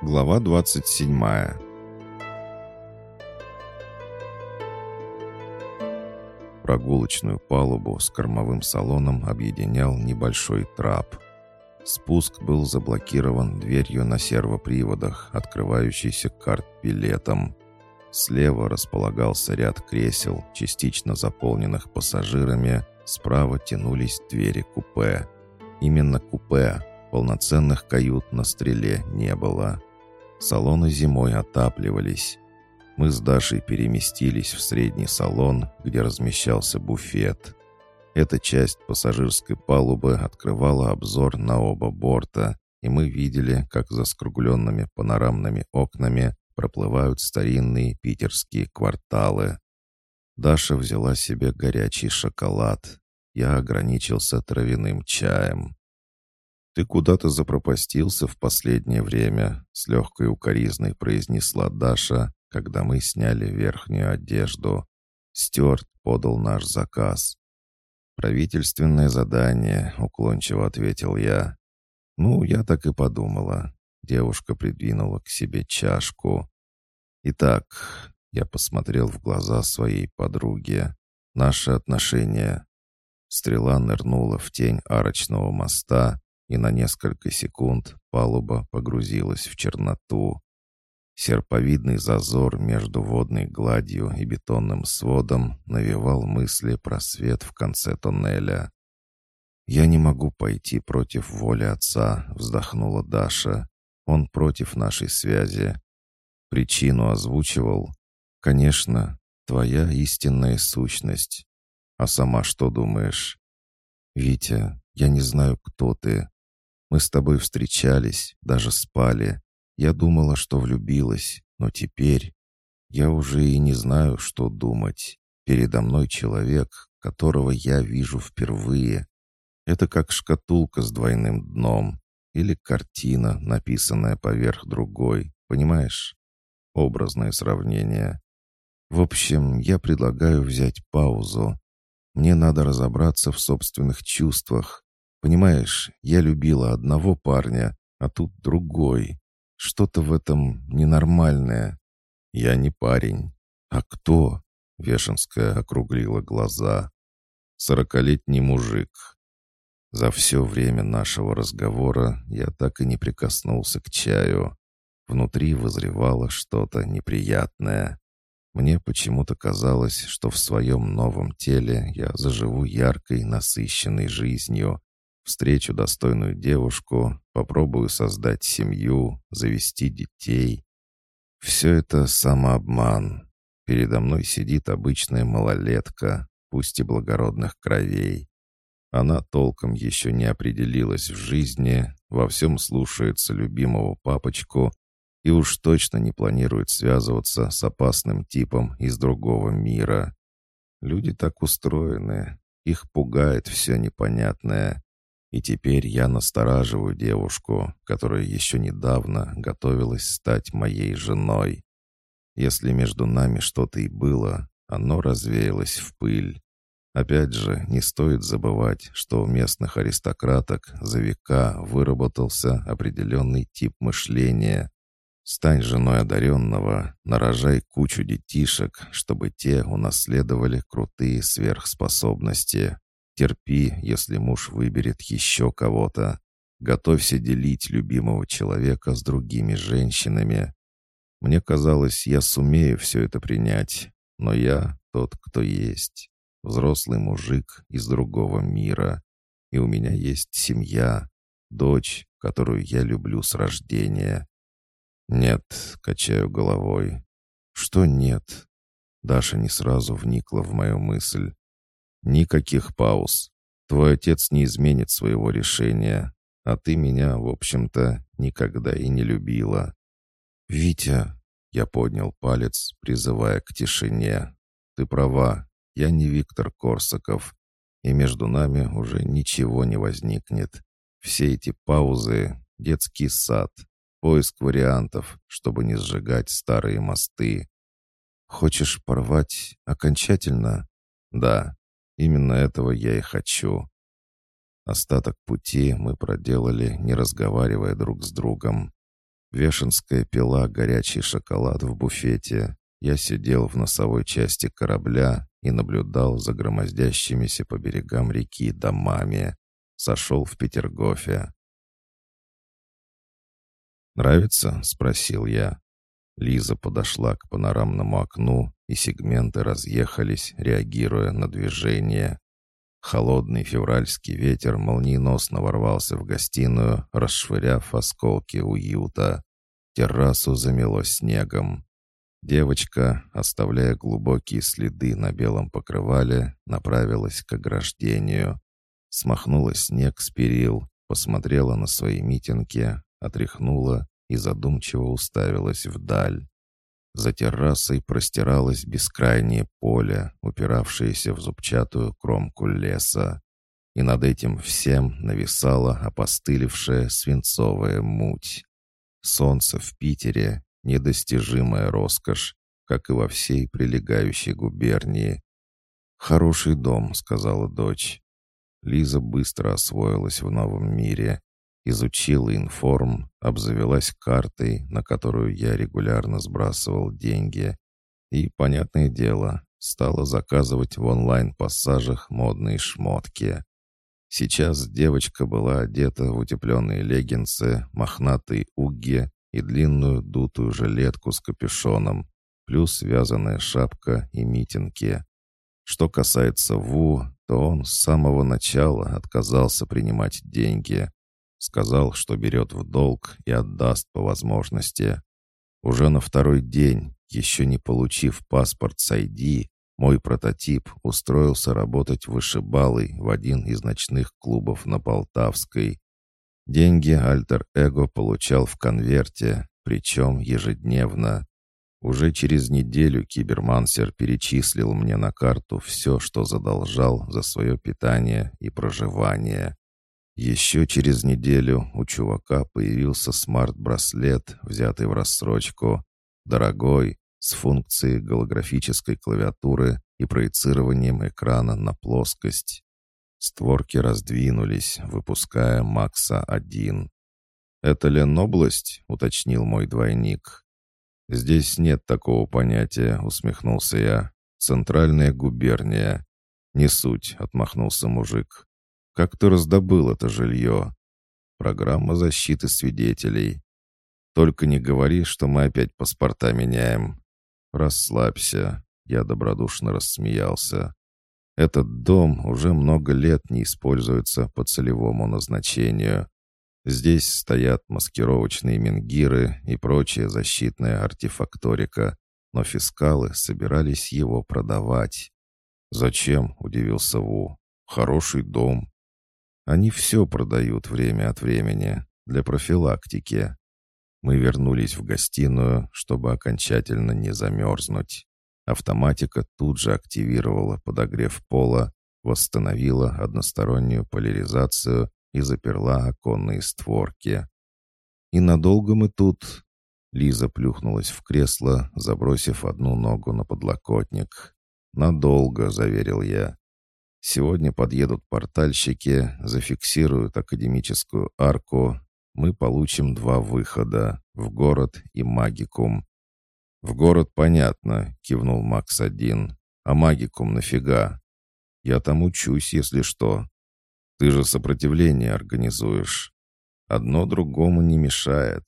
Глава 27 Прогулочную палубу с кормовым салоном объединял небольшой трап. Спуск был заблокирован дверью на сервоприводах, открывающейся карт-билетом. Слева располагался ряд кресел, частично заполненных пассажирами, справа тянулись двери купе. Именно купе, полноценных кают на стреле не было. Салоны зимой отапливались. Мы с Дашей переместились в средний салон, где размещался буфет. Эта часть пассажирской палубы открывала обзор на оба борта, и мы видели, как за скругленными панорамными окнами проплывают старинные питерские кварталы. Даша взяла себе горячий шоколад. Я ограничился травяным чаем. «Ты куда-то запропастился в последнее время», — с легкой укоризной произнесла Даша, когда мы сняли верхнюю одежду. Стюарт подал наш заказ. «Правительственное задание», — уклончиво ответил я. «Ну, я так и подумала». Девушка придвинула к себе чашку. «Итак», — я посмотрел в глаза своей подруги, — «наши отношения». Стрела нырнула в тень арочного моста, и на несколько секунд палуба погрузилась в черноту. Серповидный зазор между водной гладью и бетонным сводом навевал мысли про свет в конце тоннеля. «Я не могу пойти против воли отца», — вздохнула Даша. «Он против нашей связи». Причину озвучивал. «Конечно, твоя истинная сущность. А сама что думаешь?» «Витя, я не знаю, кто ты, мы с тобой встречались, даже спали. Я думала, что влюбилась, но теперь я уже и не знаю, что думать. Передо мной человек, которого я вижу впервые. Это как шкатулка с двойным дном или картина, написанная поверх другой, понимаешь? Образное сравнение. В общем, я предлагаю взять паузу. Мне надо разобраться в собственных чувствах, Понимаешь, я любила одного парня, а тут другой. Что-то в этом ненормальное. Я не парень. А кто? Вешенская округлила глаза. Сорокалетний мужик. За все время нашего разговора я так и не прикоснулся к чаю. Внутри вызревало что-то неприятное. Мне почему-то казалось, что в своем новом теле я заживу яркой, насыщенной жизнью, встречу достойную девушку, попробую создать семью, завести детей. Все это самообман. Передо мной сидит обычная малолетка, пусть и благородных кровей. Она толком еще не определилась в жизни, во всем слушается любимого папочку и уж точно не планирует связываться с опасным типом из другого мира. Люди так устроены, их пугает все непонятное. И теперь я настораживаю девушку, которая еще недавно готовилась стать моей женой. Если между нами что-то и было, оно развеялось в пыль. Опять же, не стоит забывать, что у местных аристократок за века выработался определенный тип мышления. Стань женой одаренного, нарожай кучу детишек, чтобы те унаследовали крутые сверхспособности. Терпи, если муж выберет еще кого-то. Готовься делить любимого человека с другими женщинами. Мне казалось, я сумею все это принять, но я тот, кто есть. Взрослый мужик из другого мира. И у меня есть семья, дочь, которую я люблю с рождения. Нет, качаю головой. Что нет? Даша не сразу вникла в мою мысль. Никаких пауз. Твой отец не изменит своего решения, а ты меня, в общем-то, никогда и не любила. Витя, я поднял палец, призывая к тишине. Ты права, я не Виктор Корсаков, и между нами уже ничего не возникнет. Все эти паузы — детский сад, поиск вариантов, чтобы не сжигать старые мосты. Хочешь порвать окончательно? Да, Именно этого я и хочу. Остаток пути мы проделали, не разговаривая друг с другом. Вешенская пила горячий шоколад в буфете. Я сидел в носовой части корабля и наблюдал за громоздящимися по берегам реки домами. Сошел в Петергофе. «Нравится?» — спросил я. Лиза подошла к панорамному окну, и сегменты разъехались, реагируя на движение. Холодный февральский ветер молниеносно ворвался в гостиную, расшвыряв осколки уюта. Террасу замело снегом. Девочка, оставляя глубокие следы на белом покрывале, направилась к ограждению. Смахнула снег с перил, посмотрела на свои митинги, отряхнула и задумчиво уставилась вдаль. За террасой простиралось бескрайнее поле, упиравшееся в зубчатую кромку леса. И над этим всем нависала опостылевшая свинцовая муть. Солнце в Питере — недостижимая роскошь, как и во всей прилегающей губернии. «Хороший дом», — сказала дочь. Лиза быстро освоилась в новом мире, изучила информ, обзавелась картой, на которую я регулярно сбрасывал деньги, и, понятное дело, стала заказывать в онлайн-пассажах модные шмотки. Сейчас девочка была одета в утепленные леггинсы, мохнатые угги и длинную дутую жилетку с капюшоном, плюс вязаная шапка и митинги. Что касается Ву, то он с самого начала отказался принимать деньги. Сказал, что берет в долг и отдаст по возможности. Уже на второй день, еще не получив паспорт с ID, мой прототип устроился работать вышибалой в один из ночных клубов на Полтавской. Деньги Альтер-Эго получал в конверте, причем ежедневно. Уже через неделю кибермансер перечислил мне на карту все, что задолжал за свое питание и проживание. Еще через неделю у чувака появился смарт-браслет, взятый в рассрочку. Дорогой, с функцией голографической клавиатуры и проецированием экрана на плоскость. Створки раздвинулись, выпуская Макса-1. «Это Ленобласть?» — уточнил мой двойник. «Здесь нет такого понятия», — усмехнулся я. «Центральная губерния». «Не суть», — отмахнулся мужик. Как ты раздобыл это жилье? Программа защиты свидетелей. Только не говори, что мы опять паспорта меняем. Расслабься. Я добродушно рассмеялся. Этот дом уже много лет не используется по целевому назначению. Здесь стоят маскировочные менгиры и прочая защитная артефакторика, но фискалы собирались его продавать. «Зачем?» — удивился Ву. «Хороший дом. Они все продают время от времени для профилактики. Мы вернулись в гостиную, чтобы окончательно не замерзнуть. Автоматика тут же активировала подогрев пола, восстановила одностороннюю поляризацию и заперла оконные створки. «И надолго мы тут?» Лиза плюхнулась в кресло, забросив одну ногу на подлокотник. «Надолго», — заверил я. Сегодня подъедут портальщики, зафиксируют академическую арку. Мы получим два выхода — в город и магикум. «В город понятно», — кивнул Макс-1. «А магикум нафига? Я там учусь, если что. Ты же сопротивление организуешь. Одно другому не мешает.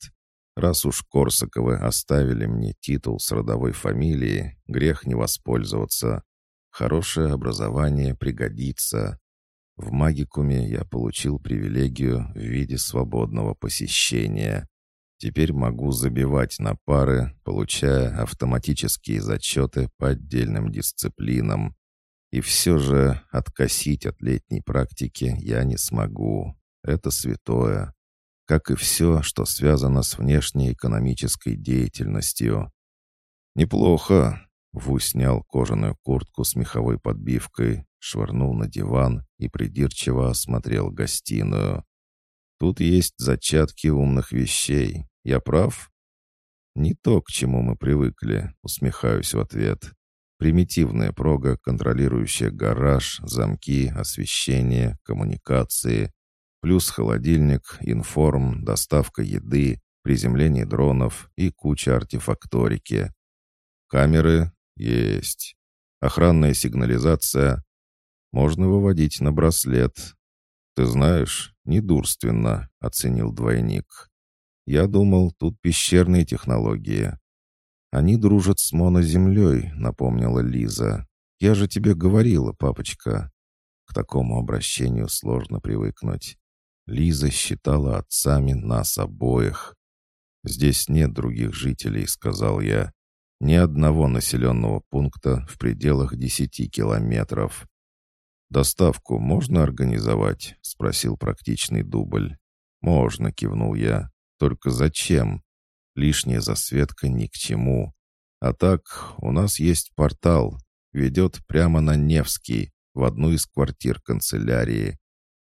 Раз уж Корсаковы оставили мне титул с родовой фамилией, грех не воспользоваться. Хорошее образование пригодится. В магикуме я получил привилегию в виде свободного посещения. Теперь могу забивать на пары, получая автоматические зачеты по отдельным дисциплинам. И все же откосить от летней практики я не смогу. Это святое. Как и все, что связано с внешней экономической деятельностью. «Неплохо», Ву снял кожаную куртку с меховой подбивкой, швырнул на диван и придирчиво осмотрел гостиную. «Тут есть зачатки умных вещей. Я прав?» «Не то, к чему мы привыкли», — усмехаюсь в ответ. «Примитивная прога, контролирующая гараж, замки, освещение, коммуникации, плюс холодильник, информ, доставка еды, приземление дронов и куча артефакторики. Камеры есть. Охранная сигнализация. Можно выводить на браслет. Ты знаешь, недурственно, оценил двойник. Я думал, тут пещерные технологии. Они дружат с моноземлей, напомнила Лиза. Я же тебе говорила, папочка. К такому обращению сложно привыкнуть. Лиза считала отцами нас обоих. «Здесь нет других жителей», — сказал я. «Ни одного населенного пункта в пределах десяти километров». «Доставку можно организовать?» — спросил практичный дубль. «Можно», — кивнул я. «Только зачем? Лишняя засветка ни к чему. А так, у нас есть портал. Ведет прямо на Невский, в одну из квартир канцелярии.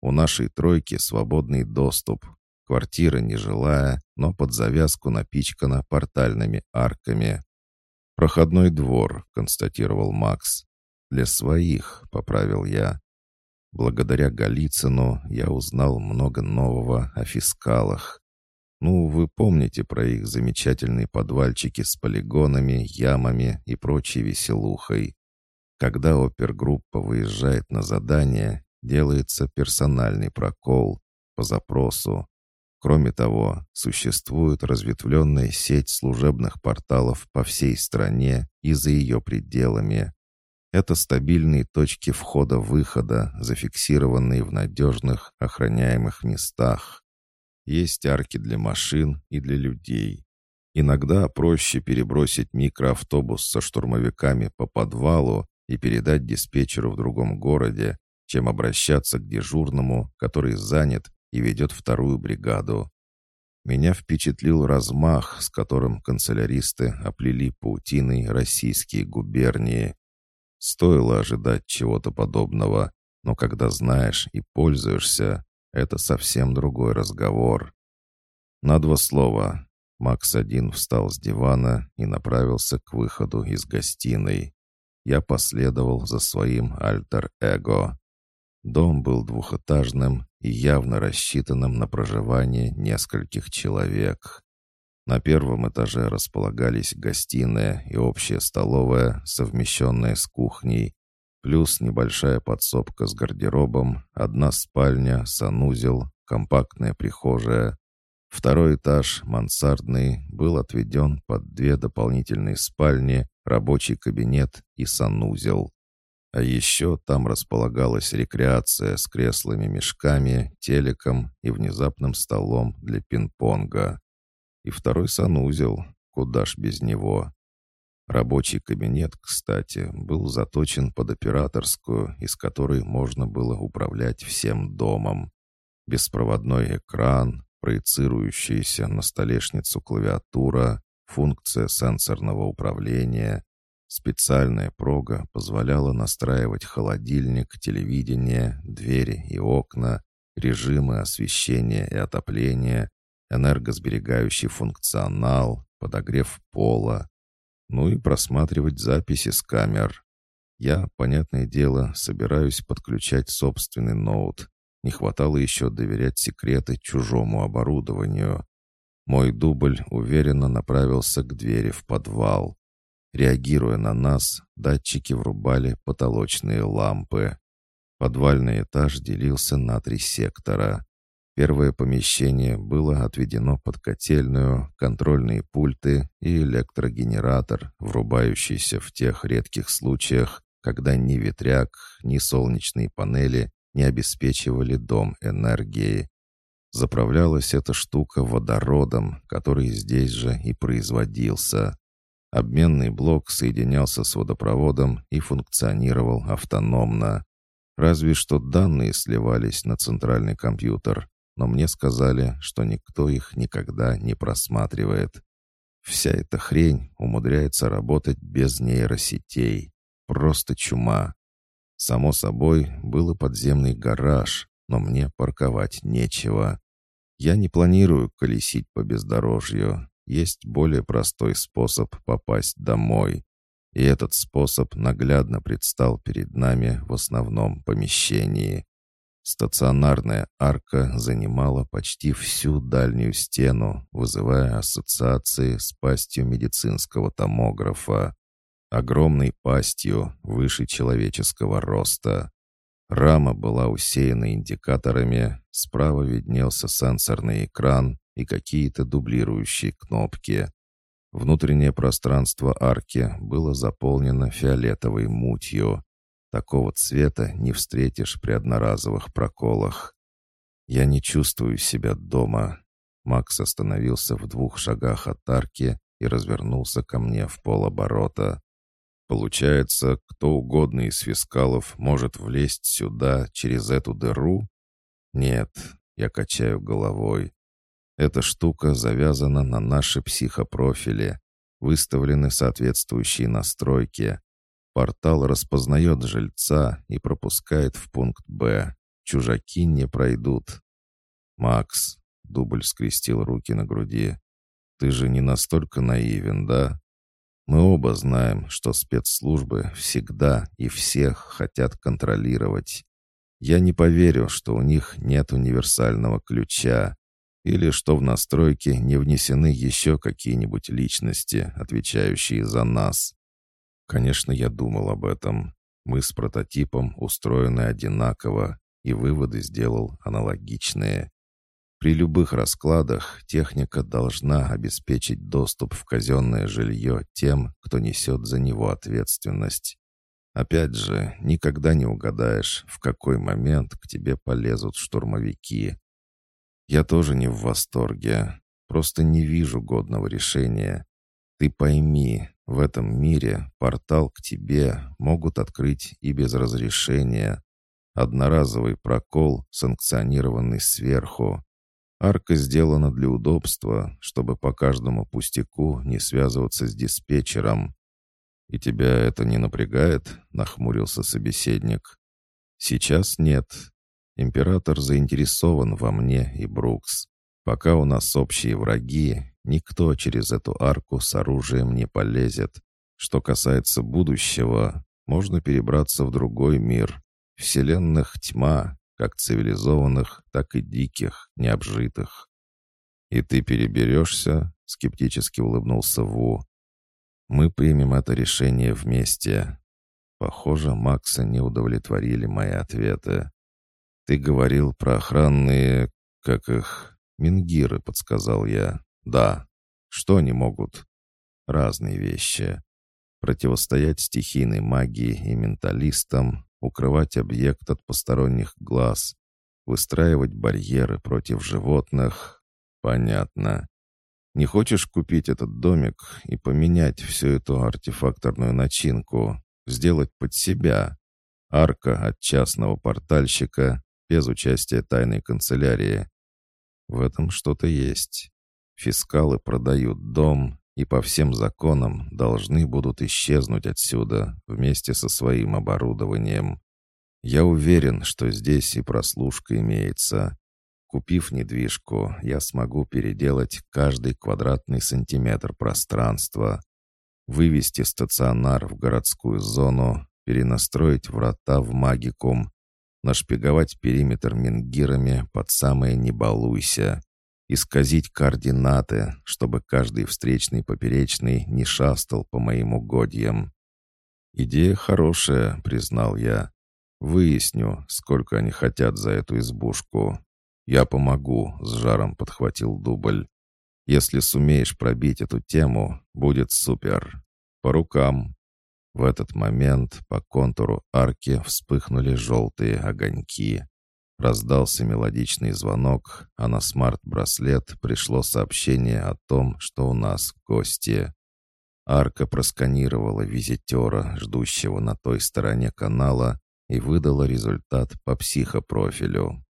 У нашей тройки свободный доступ. Квартира нежилая, но под завязку напичкана портальными арками. «Проходной двор», — констатировал Макс. «Для своих», — поправил я. Благодаря Голицыну я узнал много нового о фискалах. Ну, вы помните про их замечательные подвальчики с полигонами, ямами и прочей веселухой. Когда опергруппа выезжает на задание, делается персональный прокол по запросу. Кроме того, существует разветвленная сеть служебных порталов по всей стране и за ее пределами. Это стабильные точки входа-выхода, зафиксированные в надежных охраняемых местах. Есть арки для машин и для людей. Иногда проще перебросить микроавтобус со штурмовиками по подвалу и передать диспетчеру в другом городе, чем обращаться к дежурному, который занят и ведет вторую бригаду. Меня впечатлил размах, с которым канцеляристы оплели паутиной российские губернии. Стоило ожидать чего-то подобного, но когда знаешь и пользуешься, это совсем другой разговор. На два слова. Макс один встал с дивана и направился к выходу из гостиной. Я последовал за своим альтер-эго. Дом был двухэтажным и явно рассчитанным на проживание нескольких человек. На первом этаже располагались гостиная и общая столовая, совмещенная с кухней, плюс небольшая подсобка с гардеробом, одна спальня, санузел, компактная прихожая. Второй этаж, мансардный, был отведен под две дополнительные спальни, рабочий кабинет и санузел. А еще там располагалась рекреация с креслами-мешками, телеком и внезапным столом для пинг-понга. И второй санузел, куда ж без него. Рабочий кабинет, кстати, был заточен под операторскую, из которой можно было управлять всем домом. Беспроводной экран, проецирующаяся на столешницу клавиатура, функция сенсорного управления, Специальная прога позволяла настраивать холодильник, телевидение, двери и окна, режимы освещения и отопления, энергосберегающий функционал, подогрев пола, ну и просматривать записи с камер. Я, понятное дело, собираюсь подключать собственный ноут. Не хватало еще доверять секреты чужому оборудованию. Мой дубль уверенно направился к двери в подвал. Реагируя на нас, датчики врубали потолочные лампы. Подвальный этаж делился на три сектора. Первое помещение было отведено под котельную, контрольные пульты и электрогенератор, врубающийся в тех редких случаях, когда ни ветряк, ни солнечные панели не обеспечивали дом энергией. Заправлялась эта штука водородом, который здесь же и производился. Обменный блок соединялся с водопроводом и функционировал автономно. Разве что данные сливались на центральный компьютер, но мне сказали, что никто их никогда не просматривает. Вся эта хрень умудряется работать без нейросетей. Просто чума. Само собой, был и подземный гараж, но мне парковать нечего. Я не планирую колесить по бездорожью, есть более простой способ попасть домой. И этот способ наглядно предстал перед нами в основном помещении. Стационарная арка занимала почти всю дальнюю стену, вызывая ассоциации с пастью медицинского томографа. Огромной пастью, выше человеческого роста. Рама была усеяна индикаторами, справа виднелся сенсорный экран и какие-то дублирующие кнопки. Внутреннее пространство арки было заполнено фиолетовой мутью. Такого цвета не встретишь при одноразовых проколах. Я не чувствую себя дома. Макс остановился в двух шагах от арки и развернулся ко мне в полоборота. Получается, кто угодно из фискалов может влезть сюда через эту дыру? Нет, я качаю головой. Эта штука завязана на наши психопрофили. Выставлены соответствующие настройки. Портал распознает жильца и пропускает в пункт «Б». Чужаки не пройдут. «Макс», — дубль скрестил руки на груди, — «ты же не настолько наивен, да? Мы оба знаем, что спецслужбы всегда и всех хотят контролировать. Я не поверю, что у них нет универсального ключа, или что в настройки не внесены еще какие-нибудь личности, отвечающие за нас. Конечно, я думал об этом. Мы с прототипом устроены одинаково, и выводы сделал аналогичные. При любых раскладах техника должна обеспечить доступ в казенное жилье тем, кто несет за него ответственность. Опять же, никогда не угадаешь, в какой момент к тебе полезут штурмовики. Я тоже не в восторге, просто не вижу годного решения. Ты пойми, в этом мире портал к тебе могут открыть и без разрешения. Одноразовый прокол, санкционированный сверху. Арка сделана для удобства, чтобы по каждому пустяку не связываться с диспетчером. «И тебя это не напрягает?» — нахмурился собеседник. «Сейчас нет. Император заинтересован во мне и Брукс. Пока у нас общие враги, Никто через эту арку с оружием не полезет. Что касается будущего, можно перебраться в другой мир. Вселенных тьма, как цивилизованных, так и диких, необжитых. «И ты переберешься?» — скептически улыбнулся Ву. «Мы примем это решение вместе». Похоже, Макса не удовлетворили мои ответы. «Ты говорил про охранные... как их... Мингиры», — подсказал я. Да. Что они могут? Разные вещи. Противостоять стихийной магии и менталистам, укрывать объект от посторонних глаз, выстраивать барьеры против животных. Понятно. Не хочешь купить этот домик и поменять всю эту артефакторную начинку, сделать под себя? Арка от частного портальщика, без участия тайной канцелярии. В этом что-то есть. Фискалы продают дом и по всем законам должны будут исчезнуть отсюда вместе со своим оборудованием. Я уверен, что здесь и прослушка имеется. Купив недвижку, я смогу переделать каждый квадратный сантиметр пространства, вывести стационар в городскую зону, перенастроить врата в магикум, нашпиговать периметр мингирами под самое «не балуйся», исказить координаты, чтобы каждый встречный поперечный не шастал по моим угодьям. «Идея хорошая», — признал я. «Выясню, сколько они хотят за эту избушку. Я помогу», — с жаром подхватил Дубль. «Если сумеешь пробить эту тему, будет супер. По рукам». В этот момент по контуру арки вспыхнули желтые огоньки. Раздался мелодичный звонок, а на смарт-браслет пришло сообщение о том, что у нас гости. Арка просканировала визитера, ждущего на той стороне канала, и выдала результат по психопрофилю.